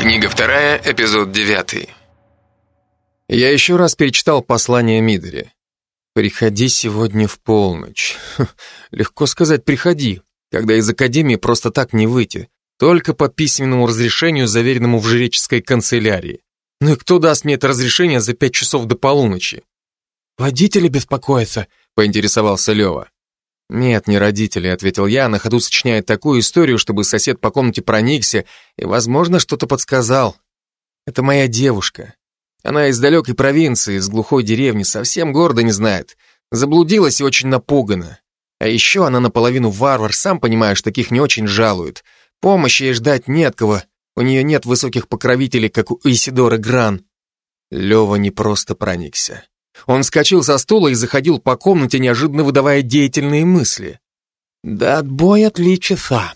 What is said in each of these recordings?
Книга вторая, эпизод девятый. Я еще раз перечитал послание Мидори. «Приходи сегодня в полночь». Легко сказать «приходи», когда из академии просто так не выйти, только по письменному разрешению, заверенному в жреческой канцелярии. Ну и кто даст мне это разрешение за пять часов до полуночи? «Водители беспокоятся», — поинтересовался Лева. «Нет, не родители», — ответил я, на ходу сочиняя такую историю, чтобы сосед по комнате проникся и, возможно, что-то подсказал. «Это моя девушка. Она из далекой провинции, из глухой деревни, совсем города не знает. Заблудилась и очень напугана. А еще она наполовину варвар, сам понимаешь, таких не очень жалуют. Помощи ей ждать нет кого, у нее нет высоких покровителей, как у Исидоры Гран». Лева не просто проникся. Он вскочил со стула и заходил по комнате, неожиданно выдавая деятельные мысли. «До отбоя три часа.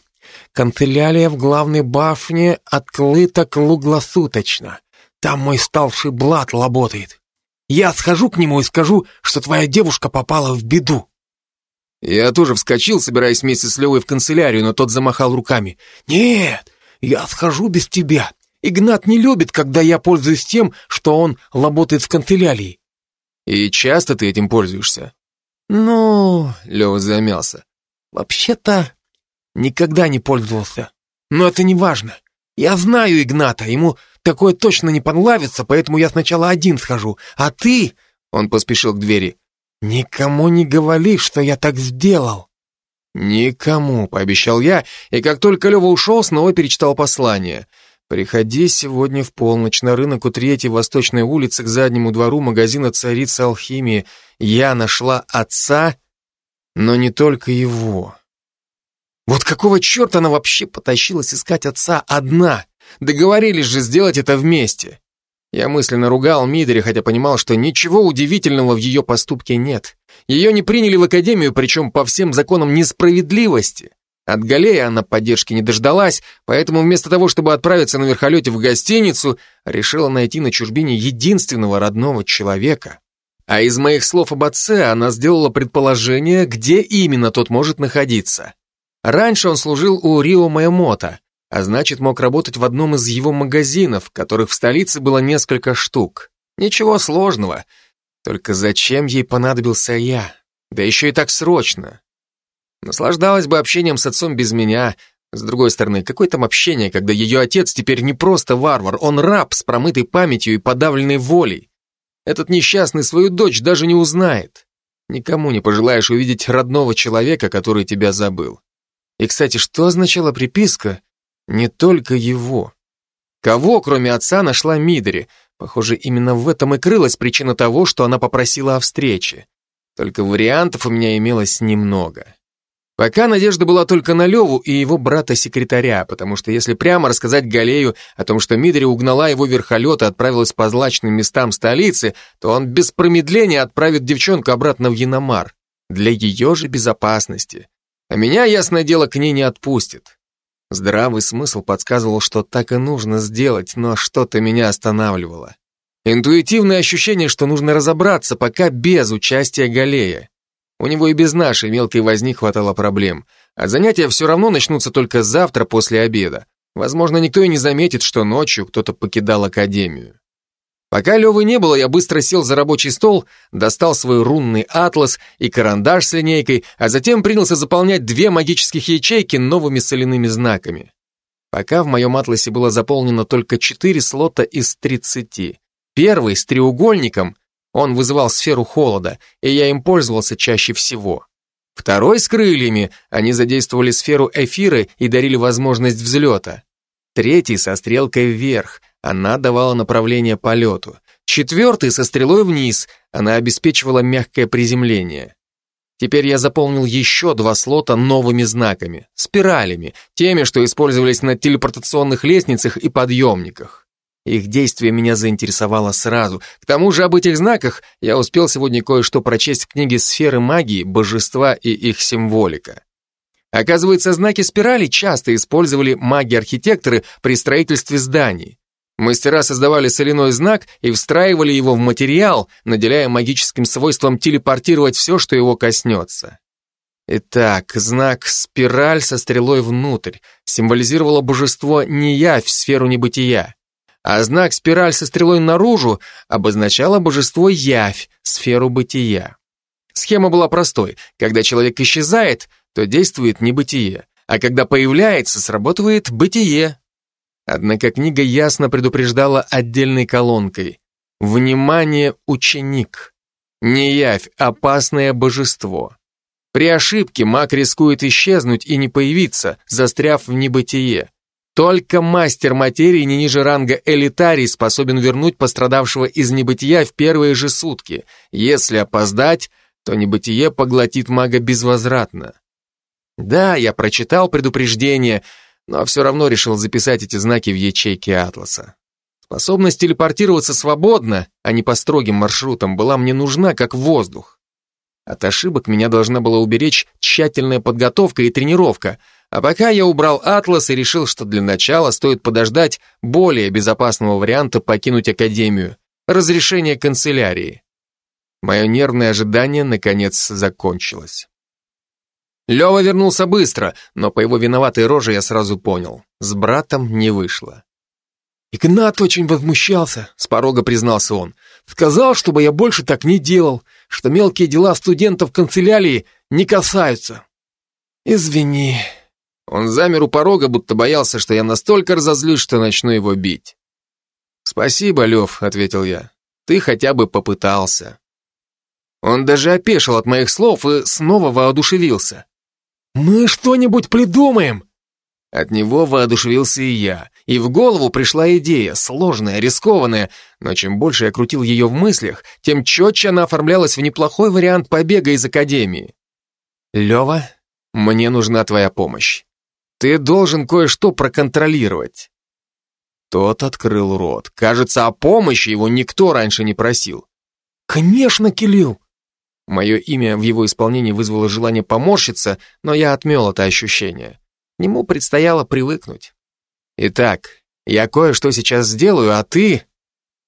Канцелярия в главной башне открыта круглосуточно. Там мой старший блат работает. Я схожу к нему и скажу, что твоя девушка попала в беду». Я тоже вскочил, собираясь вместе с Левой в канцелярию, но тот замахал руками. «Нет, я схожу без тебя. Игнат не любит, когда я пользуюсь тем, что он работает в канцелярии. И часто ты этим пользуешься? Ну, Лева замялся. Вообще-то никогда не пользовался. Но это не важно. Я знаю Игната, ему такое точно не понравится, поэтому я сначала один схожу. А ты, он поспешил к двери, никому не говори, что я так сделал. Никому, пообещал я, и как только Лева ушел, снова перечитал послание — Приходи сегодня в полночь на рынок у третьей Восточной улицы к заднему двору магазина «Царица алхимии». Я нашла отца, но не только его. Вот какого черта она вообще потащилась искать отца одна? Договорились же сделать это вместе. Я мысленно ругал Мидори, хотя понимал, что ничего удивительного в ее поступке нет. Ее не приняли в академию, причем по всем законам несправедливости. От Галея она поддержки не дождалась, поэтому вместо того, чтобы отправиться на верхолете в гостиницу, решила найти на чужбине единственного родного человека. А из моих слов об отце она сделала предположение, где именно тот может находиться. Раньше он служил у Рио Майомота, а значит мог работать в одном из его магазинов, которых в столице было несколько штук. Ничего сложного. Только зачем ей понадобился я? Да еще и так срочно. Наслаждалась бы общением с отцом без меня. С другой стороны, какое там общение, когда ее отец теперь не просто варвар, он раб с промытой памятью и подавленной волей. Этот несчастный свою дочь даже не узнает. Никому не пожелаешь увидеть родного человека, который тебя забыл. И, кстати, что означала приписка «не только его»? Кого, кроме отца, нашла Мидори? Похоже, именно в этом и крылась причина того, что она попросила о встрече. Только вариантов у меня имелось немного. Пока надежда была только на Леву и его брата-секретаря, потому что если прямо рассказать Галею о том, что Мидри угнала его верхолет и отправилась по злачным местам столицы, то он без промедления отправит девчонку обратно в Яномар. Для ее же безопасности. А меня, ясное дело, к ней не отпустит. Здравый смысл подсказывал, что так и нужно сделать, но что-то меня останавливало. Интуитивное ощущение, что нужно разобраться, пока без участия Галея. У него и без нашей мелкой возни хватало проблем. А занятия все равно начнутся только завтра после обеда. Возможно, никто и не заметит, что ночью кто-то покидал академию. Пока Левы не было, я быстро сел за рабочий стол, достал свой рунный атлас и карандаш с линейкой, а затем принялся заполнять две магических ячейки новыми соляными знаками. Пока в моем атласе было заполнено только четыре слота из тридцати. Первый с треугольником он вызывал сферу холода, и я им пользовался чаще всего. Второй с крыльями, они задействовали сферу эфира и дарили возможность взлета. Третий со стрелкой вверх, она давала направление полету. Четвертый со стрелой вниз, она обеспечивала мягкое приземление. Теперь я заполнил еще два слота новыми знаками, спиралями, теми, что использовались на телепортационных лестницах и подъемниках. Их действие меня заинтересовало сразу. К тому же об этих знаках я успел сегодня кое-что прочесть в книге «Сферы магии, божества и их символика». Оказывается, знаки спирали часто использовали маги-архитекторы при строительстве зданий. Мастера создавали соляной знак и встраивали его в материал, наделяя магическим свойством телепортировать все, что его коснется. Итак, знак «спираль» со стрелой внутрь символизировало божество не явь, сферу небытия, а знак «спираль» со стрелой наружу обозначало божество явь, сферу бытия. Схема была простой. Когда человек исчезает, то действует небытие, а когда появляется, срабатывает бытие. Однако книга ясно предупреждала отдельной колонкой. Внимание, ученик! Не явь, опасное божество. При ошибке маг рискует исчезнуть и не появиться, застряв в небытие. Только мастер материи не ниже ранга элитарий способен вернуть пострадавшего из небытия в первые же сутки. Если опоздать, то небытие поглотит мага безвозвратно. Да, я прочитал предупреждение, но все равно решил записать эти знаки в ячейке Атласа. Способность телепортироваться свободно, а не по строгим маршрутам, была мне нужна как воздух. От ошибок меня должна была уберечь тщательная подготовка и тренировка, а пока я убрал Атлас и решил, что для начала стоит подождать более безопасного варианта покинуть Академию — разрешение канцелярии. Мое нервное ожидание, наконец, закончилось. Лева вернулся быстро, но по его виноватой роже я сразу понял. С братом не вышло. «Игнат очень возмущался», — с порога признался он. «Сказал, чтобы я больше так не делал, что мелкие дела студентов канцелярии не касаются». «Извини». Он замер у порога, будто боялся, что я настолько разозлюсь, что начну его бить. «Спасибо, Лев», — ответил я. «Ты хотя бы попытался». Он даже опешил от моих слов и снова воодушевился. «Мы что-нибудь придумаем!» От него воодушевился и я, и в голову пришла идея, сложная, рискованная, но чем больше я крутил ее в мыслях, тем четче она оформлялась в неплохой вариант побега из академии. «Лева, мне нужна твоя помощь. Ты должен кое-что проконтролировать». Тот открыл рот. Кажется, о помощи его никто раньше не просил. «Конечно, Килил!» Мое имя в его исполнении вызвало желание поморщиться, но я отмел это ощущение. К нему предстояло привыкнуть. Итак, я кое-что сейчас сделаю, а ты...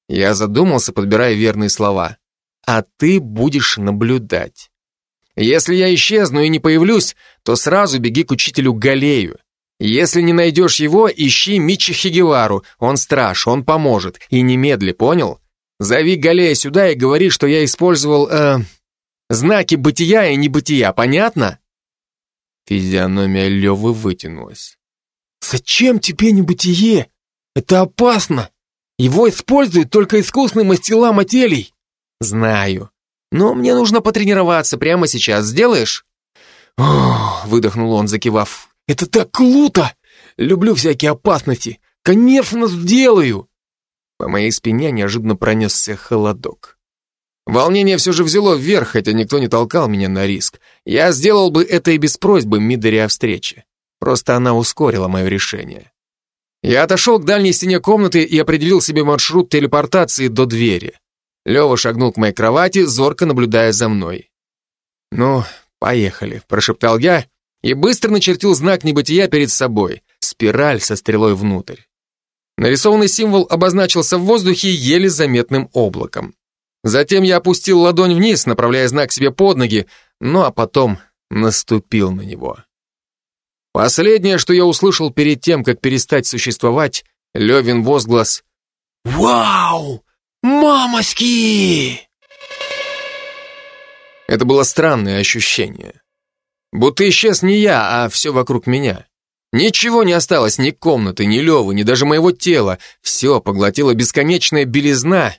Я задумался, подбирая верные слова. А ты будешь наблюдать. Если я исчезну и не появлюсь, то сразу беги к учителю Галею. Если не найдешь его, ищи Мичи Хигевару, он страж, он поможет. И немедли, понял? Зови Галея сюда и говори, что я использовал, э, Знаки бытия и небытия, понятно? Физиономия Левы вытянулась. «Зачем тебе небытие? Это опасно. Его используют только искусные мастила мателей». «Знаю. Но мне нужно потренироваться прямо сейчас. Сделаешь?» «Ох», — выдохнул он, закивав. «Это так круто! Люблю всякие опасности. Конечно, сделаю!» По моей спине неожиданно пронесся холодок. Волнение все же взяло вверх, хотя никто не толкал меня на риск. Я сделал бы это и без просьбы Мидори о встрече. Просто она ускорила мое решение. Я отошел к дальней стене комнаты и определил себе маршрут телепортации до двери. Лева шагнул к моей кровати, зорко наблюдая за мной. «Ну, поехали», — прошептал я и быстро начертил знак небытия перед собой, спираль со стрелой внутрь. Нарисованный символ обозначился в воздухе еле заметным облаком. Затем я опустил ладонь вниз, направляя знак себе под ноги, ну а потом наступил на него. Последнее, что я услышал перед тем, как перестать существовать, Левин возглас «Вау! Мамоськи!» Это было странное ощущение. Будто исчез не я, а все вокруг меня. Ничего не осталось, ни комнаты, ни Левы, ни даже моего тела. Все поглотила бесконечная белизна,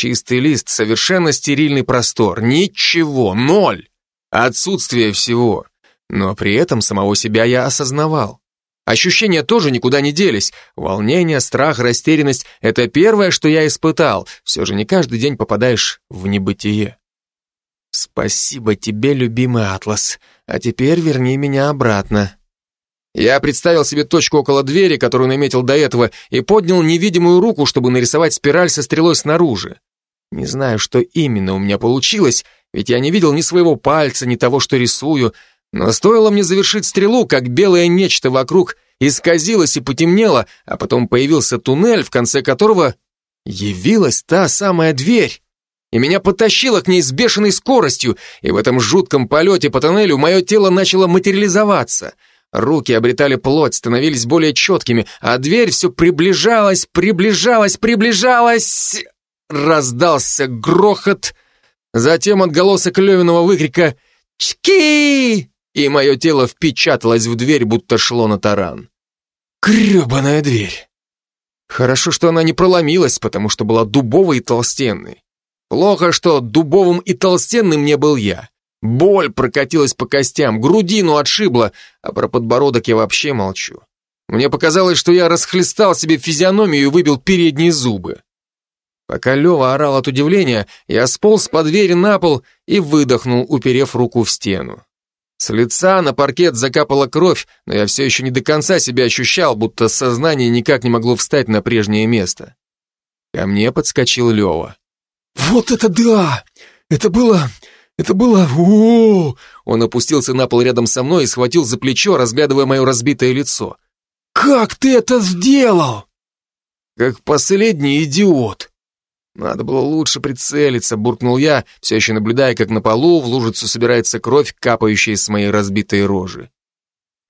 Чистый лист, совершенно стерильный простор, ничего, ноль. Отсутствие всего. Но при этом самого себя я осознавал. Ощущения тоже никуда не делись. Волнение, страх, растерянность — это первое, что я испытал. Все же не каждый день попадаешь в небытие. Спасибо тебе, любимый Атлас. А теперь верни меня обратно. Я представил себе точку около двери, которую наметил до этого, и поднял невидимую руку, чтобы нарисовать спираль со стрелой снаружи. Не знаю, что именно у меня получилось, ведь я не видел ни своего пальца, ни того, что рисую, но стоило мне завершить стрелу, как белое нечто вокруг исказилось и потемнело, а потом появился туннель, в конце которого явилась та самая дверь. и меня потащило к ней с бешеной скоростью, и в этом жутком полете по тоннелю мое тело начало материализоваться. Руки обретали плоть, становились более четкими, а дверь все приближалась, приближалась, приближалась. Раздался грохот, затем отголосок Левиного выкрика «Чки!» и мое тело впечаталось в дверь, будто шло на таран. Гребаная дверь! Хорошо, что она не проломилась, потому что была дубовой и толстенной. Плохо, что дубовым и толстенным не был я. Боль прокатилась по костям, грудину отшибла, а про подбородок я вообще молчу. Мне показалось, что я расхлестал себе физиономию и выбил передние зубы. Пока Лева орал от удивления, я сполз по двери на пол и выдохнул, уперев руку в стену. С лица на паркет закапала кровь, но я все еще не до конца себя ощущал, будто сознание никак не могло встать на прежнее место. Ко мне подскочил Лева. «Вот это да! Это было... это было... о, Он опустился на пол рядом со мной и схватил за плечо, разглядывая мое разбитое лицо. «Как ты это сделал?» «Как последний идиот!» Надо было лучше прицелиться, буркнул я, все еще наблюдая, как на полу в лужицу собирается кровь, капающая с моей разбитой рожи.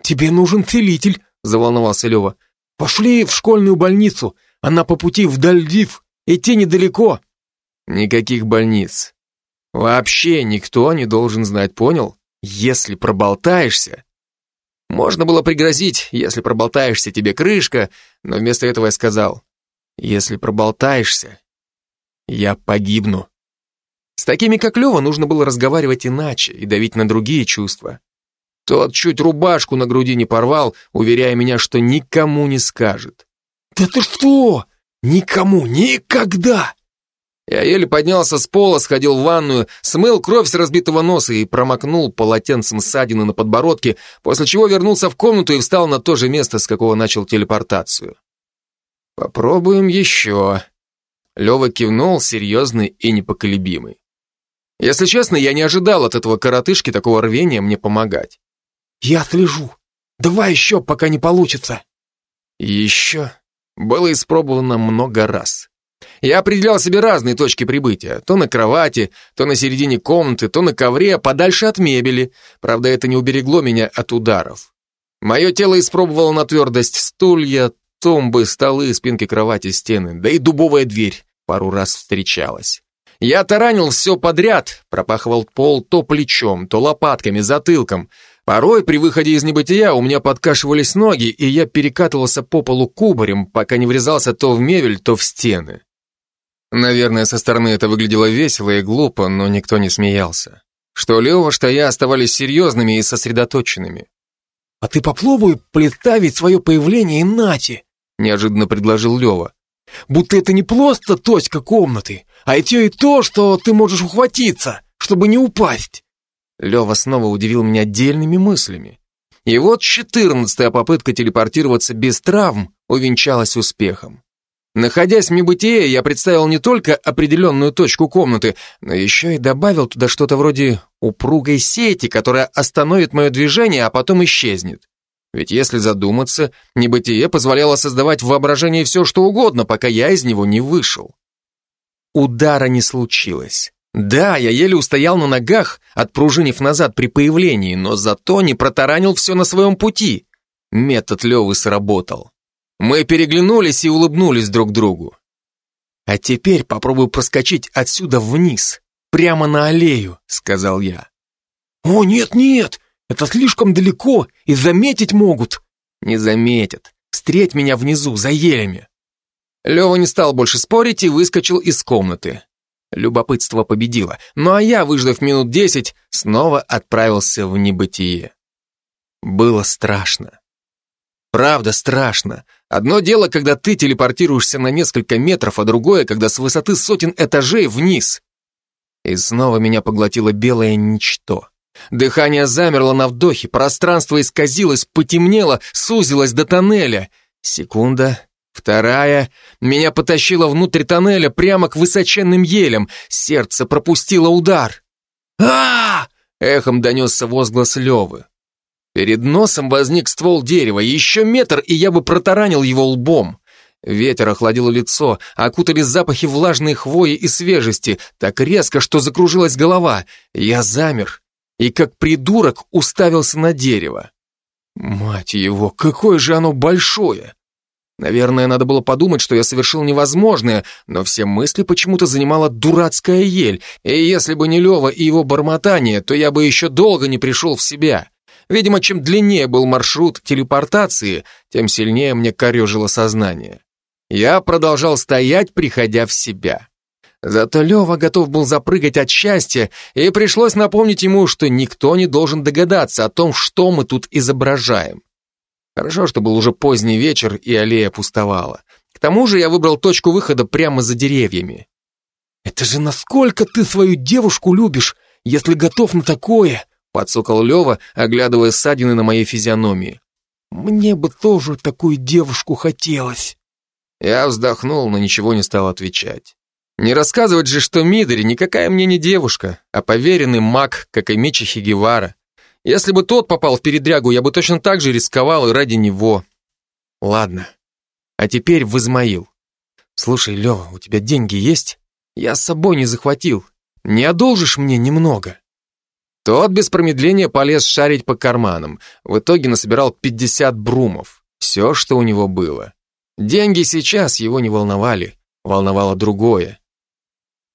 «Тебе нужен целитель», — заволновался Лева. «Пошли в школьную больницу, она по пути в Дальдив, идти недалеко». Никаких больниц. Вообще никто не должен знать, понял? Если проболтаешься... Можно было пригрозить, если проболтаешься, тебе крышка, но вместо этого я сказал, если проболтаешься, я погибну. С такими, как Лева, нужно было разговаривать иначе и давить на другие чувства. Тот чуть рубашку на груди не порвал, уверяя меня, что никому не скажет. «Да ты что? Никому, никогда!» Я еле поднялся с пола, сходил в ванную, смыл кровь с разбитого носа и промокнул полотенцем ссадины на подбородке, после чего вернулся в комнату и встал на то же место, с какого начал телепортацию. Попробуем еще. Лева кивнул, серьезный и непоколебимый. Если честно, я не ожидал от этого коротышки такого рвения мне помогать. «Я слежу. Давай еще, пока не получится». Еще было испробовано много раз. Я определял себе разные точки прибытия. То на кровати, то на середине комнаты, то на ковре, подальше от мебели. Правда, это не уберегло меня от ударов. Мое тело испробовало на твердость стулья, тумбы, столы, спинки кровати, стены, да и дубовая дверь пару раз встречалась. Я таранил все подряд, пропахивал пол то плечом, то лопатками, затылком. Порой при выходе из небытия у меня подкашивались ноги, и я перекатывался по полу кубарем, пока не врезался то в мебель, то в стены. Наверное, со стороны это выглядело весело и глупо, но никто не смеялся. Что Лева, что я оставались серьезными и сосредоточенными. «А ты попробуй представить свое появление иначе», неожиданно предложил Лева. «Будто это не просто точка комнаты, а и те и то, что ты можешь ухватиться, чтобы не упасть». Лева снова удивил меня отдельными мыслями. И вот четырнадцатая попытка телепортироваться без травм увенчалась успехом. Находясь в небытие, я представил не только определенную точку комнаты, но еще и добавил туда что-то вроде упругой сети, которая остановит мое движение, а потом исчезнет. Ведь если задуматься, небытие позволяло создавать в воображении все, что угодно, пока я из него не вышел. Удара не случилось. Да, я еле устоял на ногах, отпружинив назад при появлении, но зато не протаранил все на своем пути. Метод Левы сработал. Мы переглянулись и улыбнулись друг другу. «А теперь попробую проскочить отсюда вниз, прямо на аллею», — сказал я. «О, нет-нет, это слишком далеко, и заметить могут». «Не заметят. Встреть меня внизу, за елями». Лева не стал больше спорить и выскочил из комнаты. Любопытство победило, ну а я, выждав минут десять, снова отправился в небытие. Было страшно. Правда страшно. Одно дело, когда ты телепортируешься на несколько метров, а другое, когда с высоты сотен этажей вниз. И снова меня поглотило белое ничто. Дыхание замерло на вдохе, пространство исказилось, потемнело, сузилось до тоннеля. Секунда, вторая. Меня потащило внутрь тоннеля, прямо к высоченным елям. Сердце пропустило удар. а, Эхом донесся возглас Левы. Перед носом возник ствол дерева, еще метр, и я бы протаранил его лбом. Ветер охладил лицо, окутали запахи влажной хвои и свежести, так резко, что закружилась голова. Я замер и, как придурок, уставился на дерево. Мать его, какое же оно большое! Наверное, надо было подумать, что я совершил невозможное, но все мысли почему-то занимала дурацкая ель, и если бы не Лева и его бормотание, то я бы еще долго не пришел в себя. Видимо, чем длиннее был маршрут телепортации, тем сильнее мне корежило сознание. Я продолжал стоять, приходя в себя. Зато Лева готов был запрыгать от счастья, и пришлось напомнить ему, что никто не должен догадаться о том, что мы тут изображаем. Хорошо, что был уже поздний вечер, и аллея пустовала. К тому же я выбрал точку выхода прямо за деревьями. «Это же насколько ты свою девушку любишь, если готов на такое!» подсокал Лева, оглядывая ссадины на моей физиономии. «Мне бы тоже такую девушку хотелось!» Я вздохнул, но ничего не стал отвечать. Не рассказывать же, что Мидори никакая мне не девушка, а поверенный маг, как и Мичи Хигевара. Если бы тот попал в передрягу, я бы точно так же рисковал и ради него. Ладно. А теперь в Измаил. Слушай, Лева, у тебя деньги есть? Я с собой не захватил. Не одолжишь мне немного? Тот без промедления полез шарить по карманам. В итоге насобирал 50 брумов. Все, что у него было. Деньги сейчас его не волновали. Волновало другое.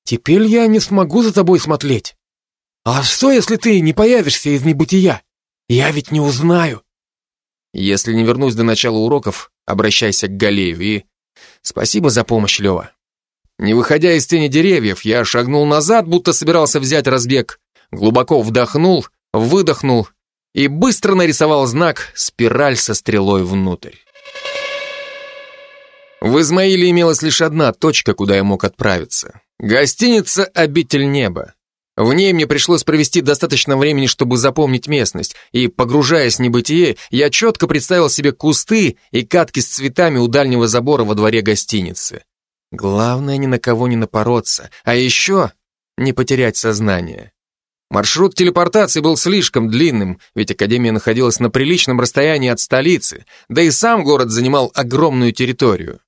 «Теперь я не смогу за тобой смотреть. «А что, если ты не появишься из небытия? Я ведь не узнаю». «Если не вернусь до начала уроков, обращайся к Галею и...» «Спасибо за помощь, Лева». Не выходя из тени деревьев, я шагнул назад, будто собирался взять разбег, глубоко вдохнул, выдохнул и быстро нарисовал знак «Спираль со стрелой внутрь». В Измаиле имелась лишь одна точка, куда я мог отправиться. Гостиница «Обитель неба». В ней мне пришлось провести достаточно времени, чтобы запомнить местность, и, погружаясь в небытие, я четко представил себе кусты и катки с цветами у дальнего забора во дворе гостиницы. Главное, ни на кого не напороться, а еще не потерять сознание. Маршрут телепортации был слишком длинным, ведь Академия находилась на приличном расстоянии от столицы, да и сам город занимал огромную территорию.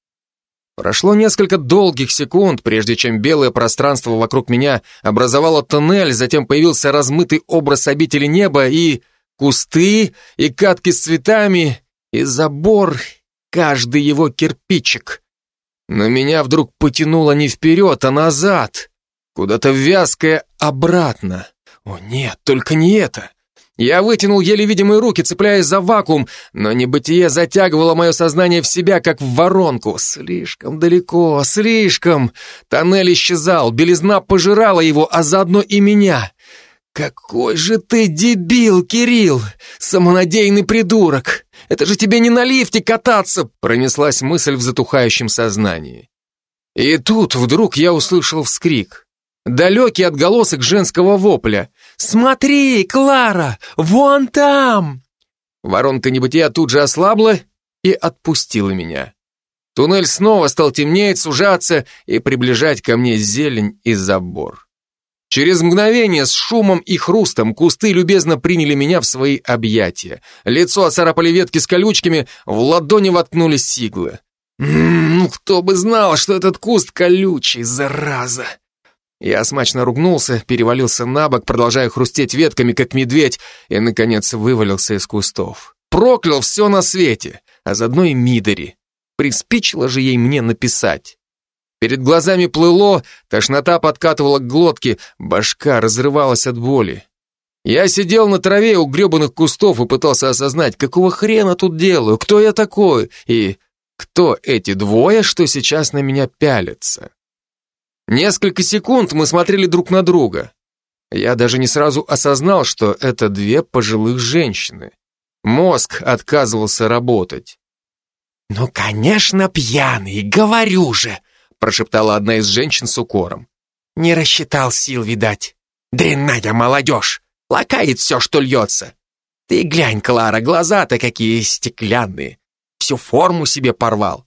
Прошло несколько долгих секунд, прежде чем белое пространство вокруг меня образовало тоннель, затем появился размытый образ обители неба и кусты, и катки с цветами, и забор, каждый его кирпичик. Но меня вдруг потянуло не вперед, а назад, куда-то вязкое обратно. О нет, только не это. Я вытянул еле видимые руки, цепляясь за вакуум, но небытие затягивало мое сознание в себя, как в воронку. Слишком далеко, слишком. Тоннель исчезал, белизна пожирала его, а заодно и меня. «Какой же ты дебил, Кирилл! Самонадеянный придурок! Это же тебе не на лифте кататься!» Пронеслась мысль в затухающем сознании. И тут вдруг я услышал вскрик. Далекий отголосок женского вопля. «Смотри, Клара, вон там!» Воронка небытия тут же ослабла и отпустила меня. Туннель снова стал темнеть, сужаться и приближать ко мне зелень и забор. Через мгновение с шумом и хрустом кусты любезно приняли меня в свои объятия. Лицо оцарапали ветки с колючками, в ладони воткнулись сиглы. «Ммм, кто бы знал, что этот куст колючий, зараза!» Я смачно ругнулся, перевалился на бок, продолжая хрустеть ветками, как медведь, и, наконец, вывалился из кустов. Проклял все на свете, а заодно и Мидори. Приспичило же ей мне написать. Перед глазами плыло, тошнота подкатывала к глотке, башка разрывалась от боли. Я сидел на траве у гребаных кустов и пытался осознать, какого хрена тут делаю, кто я такой и кто эти двое, что сейчас на меня пялятся. Несколько секунд мы смотрели друг на друга. Я даже не сразу осознал, что это две пожилых женщины. Мозг отказывался работать. «Ну, конечно, пьяный, говорю же!» прошептала одна из женщин с укором. «Не рассчитал сил, видать. Дрянная молодежь! Лакает все, что льется. Ты глянь, Клара, глаза-то какие стеклянные. Всю форму себе порвал.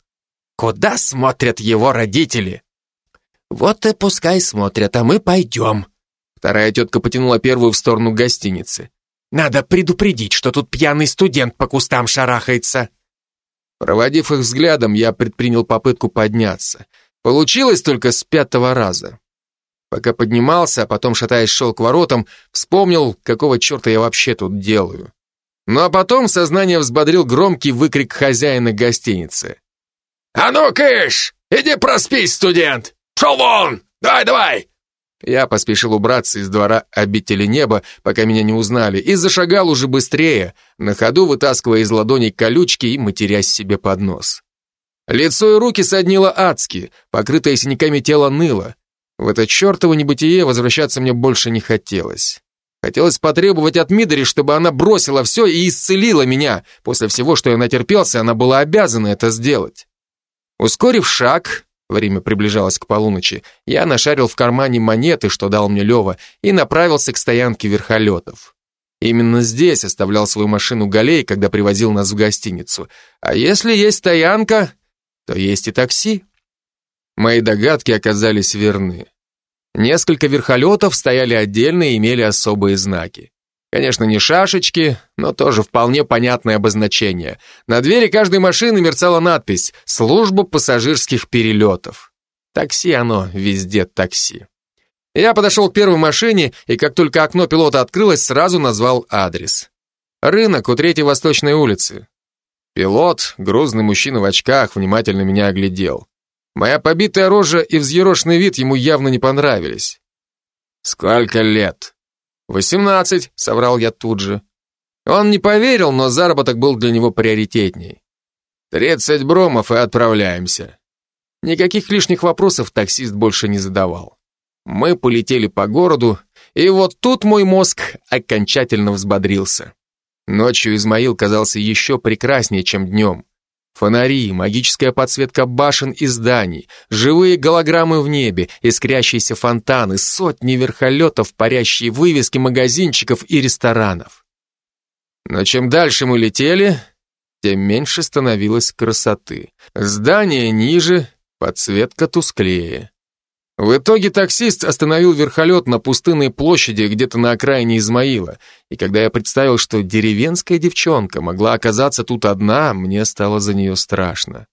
Куда смотрят его родители?» «Вот и пускай смотрят, а мы пойдем». Вторая тетка потянула первую в сторону гостиницы. «Надо предупредить, что тут пьяный студент по кустам шарахается». Проводив их взглядом, я предпринял попытку подняться. Получилось только с пятого раза. Пока поднимался, а потом, шатаясь, шел к воротам, вспомнил, какого черта я вообще тут делаю. Ну а потом сознание взбодрил громкий выкрик хозяина гостиницы. «А ну, кыш! Иди проспись, студент! Шел вон! Давай, давай!» Я поспешил убраться из двора обители неба, пока меня не узнали, и зашагал уже быстрее, на ходу вытаскивая из ладоней колючки и матерясь себе под нос. Лицо и руки соднило адски, покрытое синяками тело ныло. В это чертово небытие возвращаться мне больше не хотелось. Хотелось потребовать от Мидори, чтобы она бросила все и исцелила меня. После всего, что я натерпелся, она была обязана это сделать. Ускорив шаг, время приближалось к полуночи, я нашарил в кармане монеты, что дал мне Лева, и направился к стоянке верхолетов. Именно здесь оставлял свою машину Галей, когда привозил нас в гостиницу. А если есть стоянка, то есть и такси. Мои догадки оказались верны. Несколько верхолетов стояли отдельно и имели особые знаки. Конечно, не шашечки, но тоже вполне понятное обозначение. На двери каждой машины мерцала надпись «Служба пассажирских перелетов». Такси оно, везде такси. Я подошел к первой машине, и как только окно пилота открылось, сразу назвал адрес. Рынок у Третьей Восточной улицы. Пилот, грузный мужчина в очках, внимательно меня оглядел. Моя побитая рожа и взъерошенный вид ему явно не понравились. «Сколько лет?» «Восемнадцать», — соврал я тут же. Он не поверил, но заработок был для него приоритетней. «Тридцать бромов и отправляемся». Никаких лишних вопросов таксист больше не задавал. Мы полетели по городу, и вот тут мой мозг окончательно взбодрился. Ночью Измаил казался еще прекраснее, чем днем. Фонари, магическая подсветка башен и зданий, живые голограммы в небе, искрящиеся фонтаны, сотни верхолетов, парящие вывески магазинчиков и ресторанов. Но чем дальше мы летели, тем меньше становилось красоты. Здания ниже, подсветка тусклее. В итоге таксист остановил верхолет на пустынной площади где-то на окраине Измаила, и когда я представил, что деревенская девчонка могла оказаться тут одна, мне стало за нее страшно.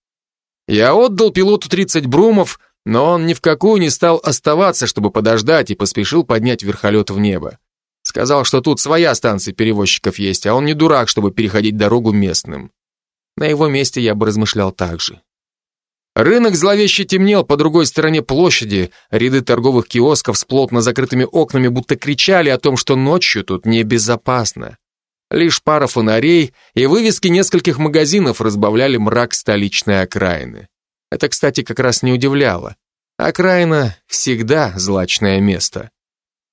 Я отдал пилоту 30 брумов, но он ни в какую не стал оставаться, чтобы подождать, и поспешил поднять верхолет в небо. Сказал, что тут своя станция перевозчиков есть, а он не дурак, чтобы переходить дорогу местным. На его месте я бы размышлял так же. Рынок зловеще темнел по другой стороне площади, ряды торговых киосков с плотно закрытыми окнами будто кричали о том, что ночью тут небезопасно. Лишь пара фонарей и вывески нескольких магазинов разбавляли мрак столичной окраины. Это, кстати, как раз не удивляло. Окраина всегда злачное место.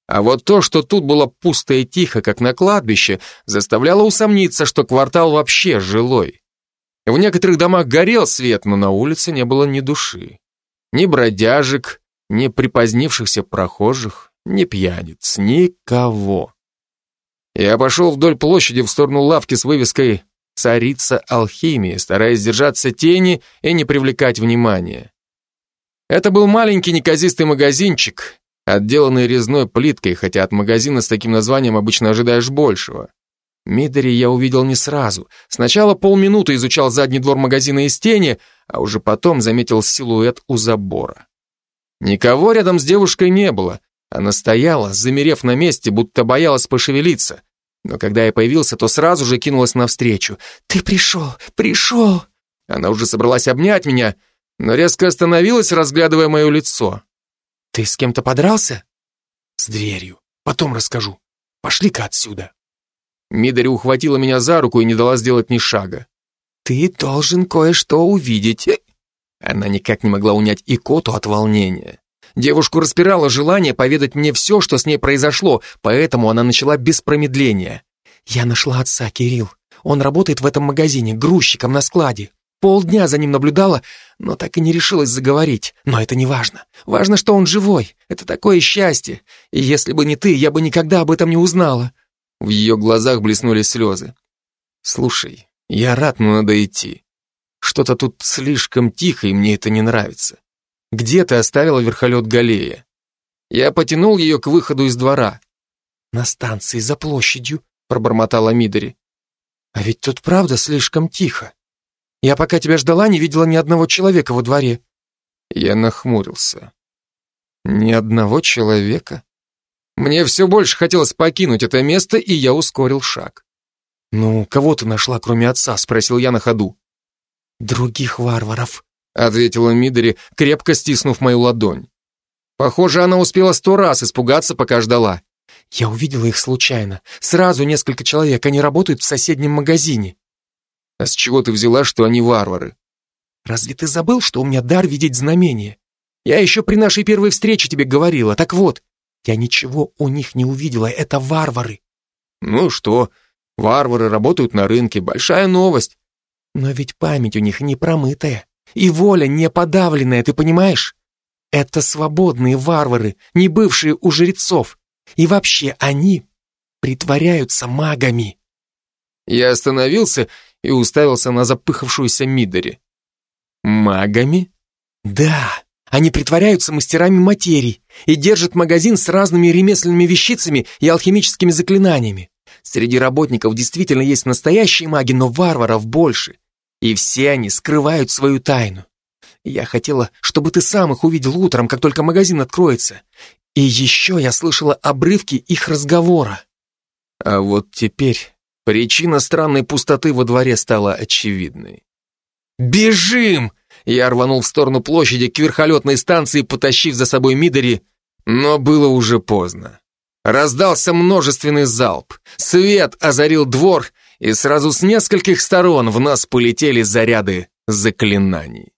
А вот то, что тут было пусто и тихо, как на кладбище, заставляло усомниться, что квартал вообще жилой. В некоторых домах горел свет, но на улице не было ни души. Ни бродяжек, ни припозднившихся прохожих, ни пьяниц, никого. Я пошел вдоль площади в сторону лавки с вывеской «Царица алхимии», стараясь держаться тени и не привлекать внимания. Это был маленький неказистый магазинчик, отделанный резной плиткой, хотя от магазина с таким названием обычно ожидаешь большего. Мидори я увидел не сразу. Сначала полминуты изучал задний двор магазина из тени, а уже потом заметил силуэт у забора. Никого рядом с девушкой не было. Она стояла, замерев на месте, будто боялась пошевелиться. Но когда я появился, то сразу же кинулась навстречу. «Ты пришел! Пришел!» Она уже собралась обнять меня, но резко остановилась, разглядывая мое лицо. «Ты с кем-то подрался?» «С дверью. Потом расскажу. Пошли-ка отсюда». Мидари ухватила меня за руку и не дала сделать ни шага. «Ты должен кое-что увидеть». Она никак не могла унять икоту от волнения. Девушку распирало желание поведать мне все, что с ней произошло, поэтому она начала без промедления. «Я нашла отца, Кирилл. Он работает в этом магазине, грузчиком на складе. Полдня за ним наблюдала, но так и не решилась заговорить. Но это не важно. Важно, что он живой. Это такое счастье. И если бы не ты, я бы никогда об этом не узнала. В ее глазах блеснули слезы. «Слушай, я рад, но надо идти. Что-то тут слишком тихо, и мне это не нравится. Где ты оставила верхолет Галея?» Я потянул ее к выходу из двора. «На станции, за площадью», — пробормотала Мидори. «А ведь тут правда слишком тихо. Я пока тебя ждала, не видела ни одного человека во дворе. Я нахмурился. Ни одного человека? Мне все больше хотелось покинуть это место, и я ускорил шаг. «Ну, кого ты нашла, кроме отца?» — спросил я на ходу. «Других варваров», — ответила Мидори, крепко стиснув мою ладонь. Похоже, она успела сто раз испугаться, пока ждала. «Я увидела их случайно. Сразу несколько человек, они работают в соседнем магазине». «А с чего ты взяла, что они варвары?» «Разве ты забыл, что у меня дар видеть знамения? Я еще при нашей первой встрече тебе говорила. Так вот, я ничего у них не увидела, это варвары». «Ну что, варвары работают на рынке, большая новость». «Но ведь память у них не промытая, и воля не подавленная, ты понимаешь? Это свободные варвары, не бывшие у жрецов. И вообще они притворяются магами». Я остановился и уставился на запыхавшуюся Мидори. «Магами?» «Да, они притворяются мастерами материй и держат магазин с разными ремесленными вещицами и алхимическими заклинаниями. Среди работников действительно есть настоящие маги, но варваров больше. И все они скрывают свою тайну. Я хотела, чтобы ты сам их увидел утром, как только магазин откроется. И еще я слышала обрывки их разговора. А вот теперь причина странной пустоты во дворе стала очевидной. «Бежим!» Я рванул в сторону площади к верхолетной станции, потащив за собой Мидори, но было уже поздно. Раздался множественный залп. Свет озарил двор, и сразу с нескольких сторон в нас полетели заряды заклинаний.